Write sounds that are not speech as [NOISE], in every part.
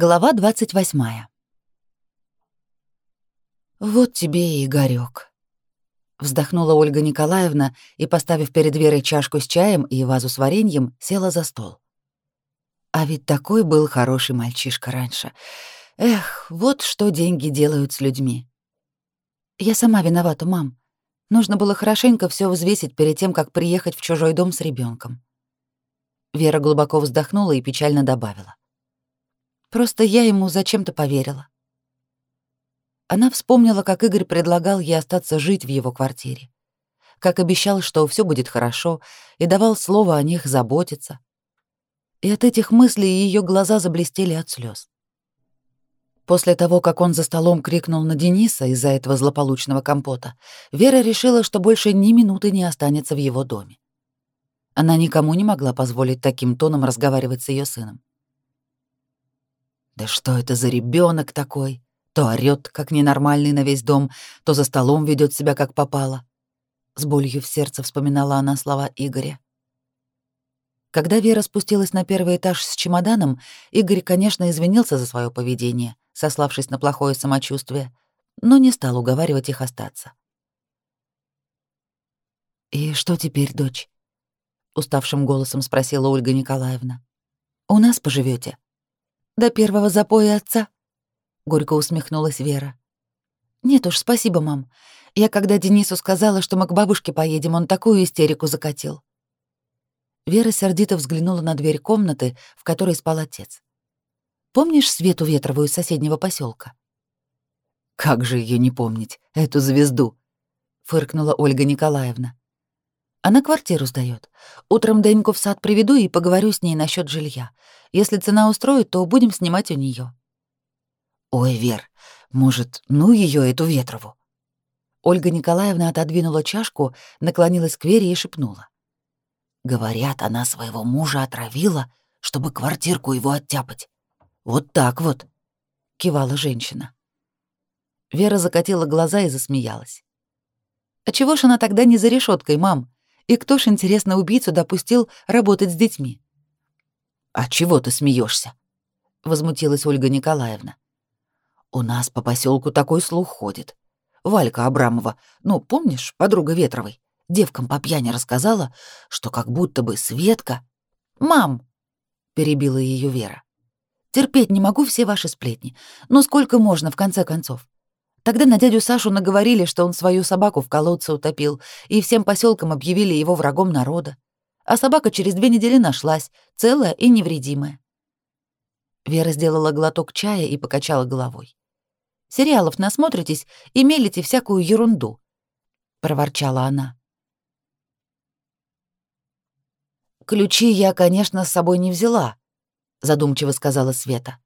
Глава 28. Вот тебе и Игорёк. Вздохнула Ольга Николаевна и, поставив перед Верой чашку с чаем и вазу с вареньем, села за стол. А ведь такой был хороший мальчишка раньше. Эх, вот что деньги делают с людьми. Я сама виновата, мам. Нужно было хорошенько все взвесить перед тем, как приехать в чужой дом с ребенком. Вера глубоко вздохнула и печально добавила. Просто я ему зачем-то поверила. Она вспомнила, как Игорь предлагал ей остаться жить в его квартире. Как обещал, что все будет хорошо, и давал слово о них заботиться. И от этих мыслей ее глаза заблестели от слез. После того, как он за столом крикнул на Дениса из-за этого злополучного компота, Вера решила, что больше ни минуты не останется в его доме. Она никому не могла позволить таким тоном разговаривать с ее сыном. Да что это за ребенок такой? То орёт, как ненормальный на весь дом, то за столом ведет себя, как попало. С болью в сердце вспоминала она слова Игоря. Когда Вера спустилась на первый этаж с чемоданом, Игорь, конечно, извинился за свое поведение, сославшись на плохое самочувствие, но не стал уговаривать их остаться. «И что теперь, дочь?» — уставшим голосом спросила Ольга Николаевна. «У нас поживете? До первого запоя отца?» — горько усмехнулась Вера. «Нет уж, спасибо, мам. Я когда Денису сказала, что мы к бабушке поедем, он такую истерику закатил». Вера сердито взглянула на дверь комнаты, в которой спал отец. «Помнишь Свету Ветровую из соседнего поселка? «Как же ее не помнить, эту звезду?» — фыркнула Ольга Николаевна. Она квартиру сдает. Утром Деньку в сад приведу и поговорю с ней насчет жилья. Если цена устроит, то будем снимать у нее. Ой, Вер, может, ну ее эту Ветрову? Ольга Николаевна отодвинула чашку, наклонилась к Вере и шепнула. Говорят, она своего мужа отравила, чтобы квартирку его оттяпать. Вот так вот, кивала женщина. Вера закатила глаза и засмеялась. А чего ж она тогда не за решеткой, мам? И кто ж, интересно, убийцу допустил работать с детьми? «А чего ты смеешься? возмутилась Ольга Николаевна. «У нас по поселку такой слух ходит. Валька Абрамова, ну, помнишь, подруга Ветровой, девкам по пьяни рассказала, что как будто бы Светка... «Мам!» — перебила ее Вера. «Терпеть не могу все ваши сплетни. Но сколько можно, в конце концов? Тогда на дядю Сашу наговорили, что он свою собаку в колодце утопил, и всем поселкам объявили его врагом народа. А собака через две недели нашлась, целая и невредимая. Вера сделала глоток чая и покачала головой. «Сериалов насмотритесь и мелите всякую ерунду», — проворчала она. «Ключи я, конечно, с собой не взяла», — задумчиво сказала Света.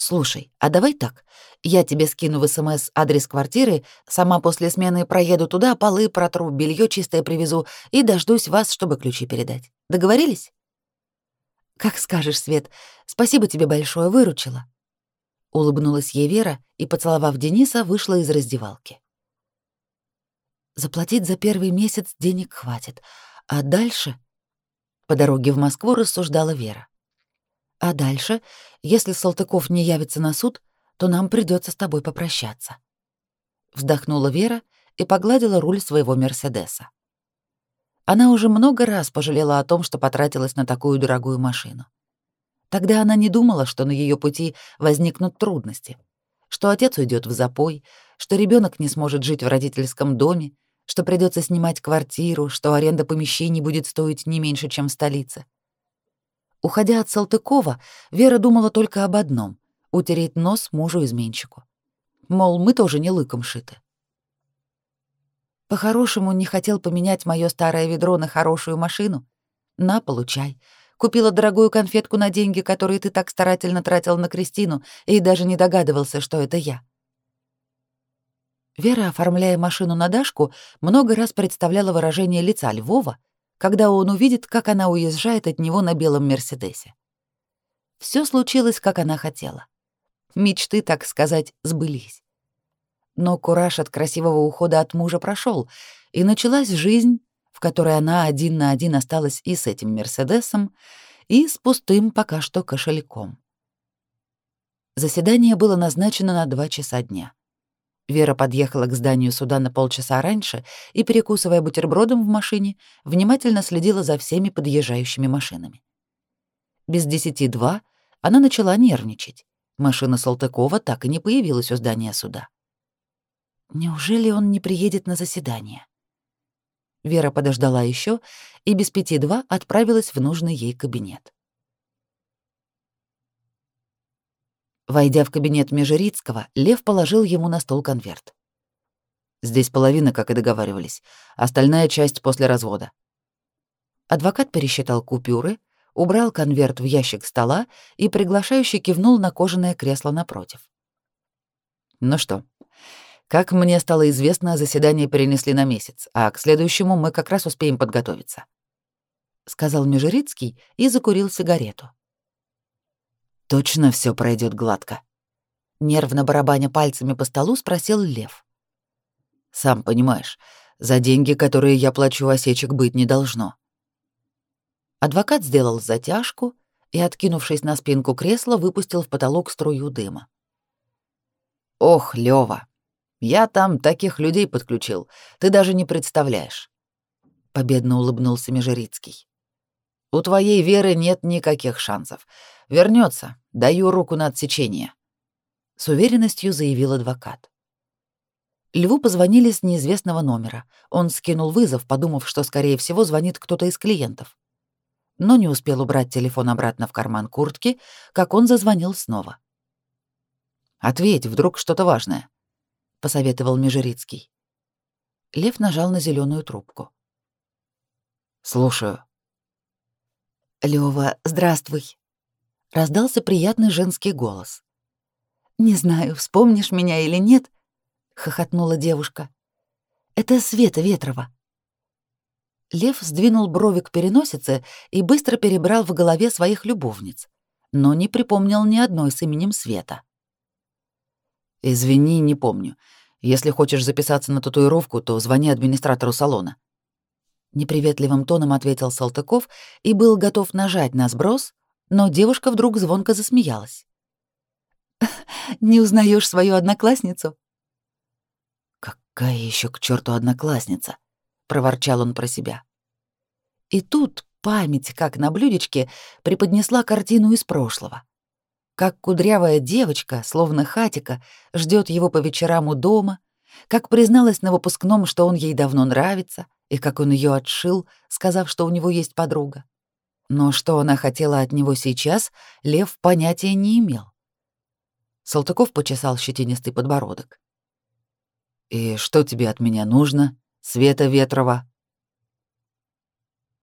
«Слушай, а давай так. Я тебе скину в СМС адрес квартиры, сама после смены проеду туда, полы протру, белье чистое привезу и дождусь вас, чтобы ключи передать. Договорились?» «Как скажешь, Свет. Спасибо тебе большое, выручила». Улыбнулась ей Вера и, поцеловав Дениса, вышла из раздевалки. Заплатить за первый месяц денег хватит, а дальше... По дороге в Москву рассуждала Вера. А дальше, если Салтыков не явится на суд, то нам придется с тобой попрощаться. Вздохнула Вера и погладила руль своего Мерседеса. Она уже много раз пожалела о том, что потратилась на такую дорогую машину. Тогда она не думала, что на ее пути возникнут трудности, что отец уйдет в запой, что ребенок не сможет жить в родительском доме, что придется снимать квартиру, что аренда помещений будет стоить не меньше, чем в столице. Уходя от Салтыкова, Вера думала только об одном — утереть нос мужу-изменщику. Мол, мы тоже не лыком шиты. По-хорошему не хотел поменять моё старое ведро на хорошую машину? На, получай. Купила дорогую конфетку на деньги, которые ты так старательно тратил на Кристину, и даже не догадывался, что это я. Вера, оформляя машину на Дашку, много раз представляла выражение лица Львова — когда он увидит, как она уезжает от него на белом Мерседесе. Все случилось, как она хотела. Мечты, так сказать, сбылись. Но кураж от красивого ухода от мужа прошел, и началась жизнь, в которой она один на один осталась и с этим Мерседесом, и с пустым пока что кошельком. Заседание было назначено на два часа дня. Вера подъехала к зданию суда на полчаса раньше и, перекусывая бутербродом в машине, внимательно следила за всеми подъезжающими машинами. Без десяти два она начала нервничать. Машина Салтыкова так и не появилась у здания суда. Неужели он не приедет на заседание? Вера подождала еще и без пяти два отправилась в нужный ей кабинет. Войдя в кабинет Межерицкого, Лев положил ему на стол конверт. «Здесь половина, как и договаривались. Остальная часть после развода». Адвокат пересчитал купюры, убрал конверт в ящик стола и приглашающе кивнул на кожаное кресло напротив. «Ну что, как мне стало известно, заседание перенесли на месяц, а к следующему мы как раз успеем подготовиться», — сказал Межерицкий и закурил сигарету. Точно все пройдет гладко. Нервно барабаня пальцами по столу, спросил Лев. Сам понимаешь, за деньги, которые я плачу, осечек быть не должно. Адвокат сделал затяжку и, откинувшись на спинку кресла, выпустил в потолок струю дыма. Ох, Лева, я там таких людей подключил, ты даже не представляешь. Победно улыбнулся Межерицкий. У твоей веры нет никаких шансов. Вернется, даю руку на отсечение», — с уверенностью заявил адвокат. Льву позвонили с неизвестного номера. Он скинул вызов, подумав, что, скорее всего, звонит кто-то из клиентов. Но не успел убрать телефон обратно в карман куртки, как он зазвонил снова. «Ответь, вдруг что-то важное», — посоветовал Межерицкий. Лев нажал на зеленую трубку. «Слушаю». «Лёва, здравствуй», раздался приятный женский голос. «Не знаю, вспомнишь меня или нет», — хохотнула девушка. «Это Света Ветрова». Лев сдвинул брови к переносице и быстро перебрал в голове своих любовниц, но не припомнил ни одной с именем Света. «Извини, не помню. Если хочешь записаться на татуировку, то звони администратору салона». Неприветливым тоном ответил Салтыков и был готов нажать на сброс, но девушка вдруг звонко засмеялась. [LAUGHS] «Не узнаешь свою одноклассницу?» «Какая еще к черту одноклассница?» — проворчал он про себя. И тут память, как на блюдечке, преподнесла картину из прошлого. Как кудрявая девочка, словно хатика, ждет его по вечерам у дома, как призналась на выпускном, что он ей давно нравится, и как он ее отшил, сказав, что у него есть подруга. Но что она хотела от него сейчас, Лев понятия не имел. Салтыков почесал щетинистый подбородок. «И что тебе от меня нужно, Света Ветрова?»